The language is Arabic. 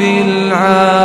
العالمين